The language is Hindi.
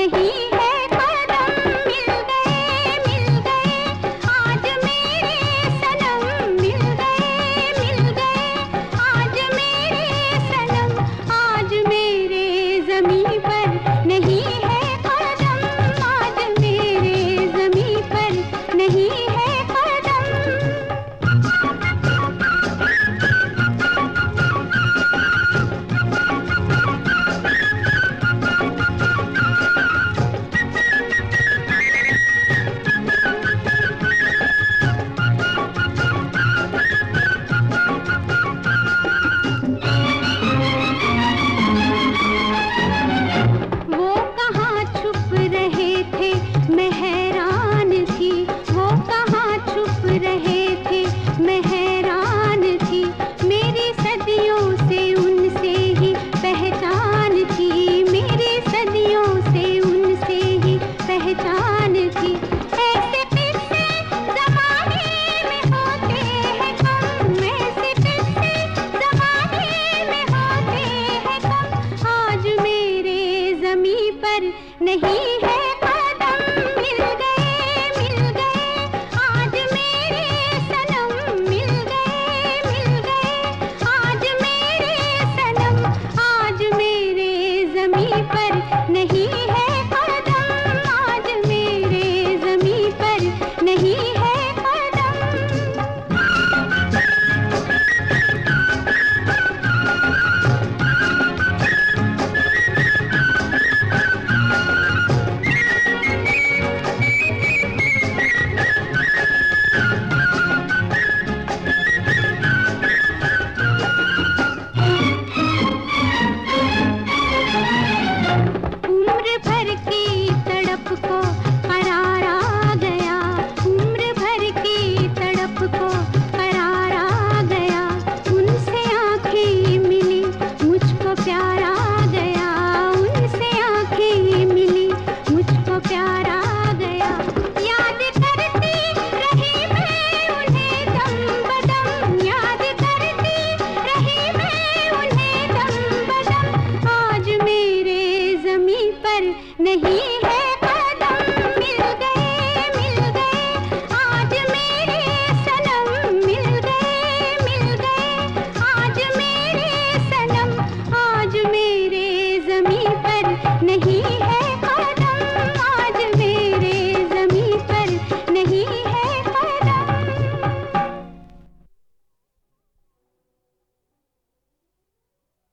नहीं नहीं है